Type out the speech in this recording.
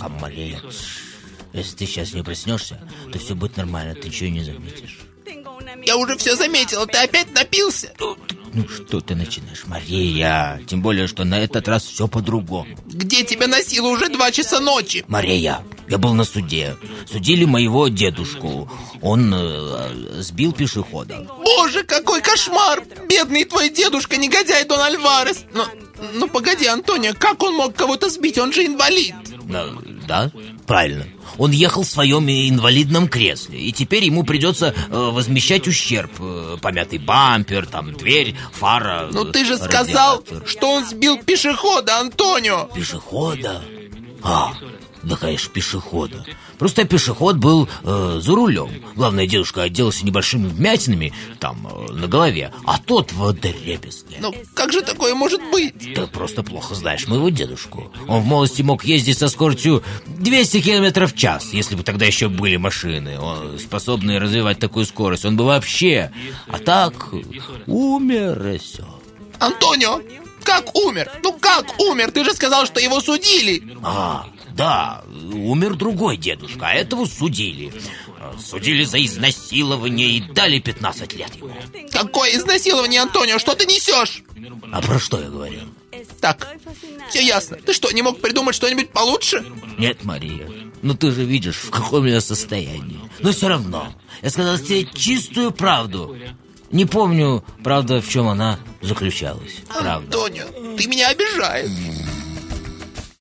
хам, Мария. Если ты сейчас не проснешься, то все будет нормально, ты ничего не заметишь. Я уже все заметила, ты опять напился? Ну, ну что ты начинаешь, Мария? Тем более, что на этот раз все по-другому. Где тебя носило уже два часа ночи? Мария, я был на суде. Судили моего дедушку. Он э, сбил пешехода. Боже, какой кошмар! Бедный твой дедушка, негодяй Дон Альварес. Но, ну погоди, Антонио, как он мог кого-то сбить? Он же инвалид. Да, да, правильно. Он ехал в своем инвалидном кресле, и теперь ему придется э, возмещать ущерб. Э, помятый бампер, там, дверь, фара, Ну ты же сказал, радиатор. что он сбил пешехода, Антонио. Пешехода? А, да, конечно, пешехода. Просто пешеход был э, за рулем. Главное, дедушка отделался небольшими вмятинами там э, на голове, а тот в дребезге. Ну как же такое может быть? Ты просто плохо знаешь моего дедушку. Он в молодости мог ездить со скоростью 200 километров в час, если бы тогда еще были машины, он- способные развивать такую скорость. Он бы вообще... А так умер и все. Антонио, как умер? Ну как умер? Ты же сказал, что его судили. А, да, умер другой дедушка, а этого судили. Судили за изнасилование и дали 15 лет ему. Какое изнасилование, Антонио? Что ты несешь? А про что я говорил? Так, все ясно. Ты что, не мог придумать что-нибудь получше? Нет, Мария, ну ты же видишь, в каком я состоянии. Но все равно, я сказал тебе чистую правду. Не помню, правда, в чем она заключалась. Правда. Антонио, ты меня обижаешь.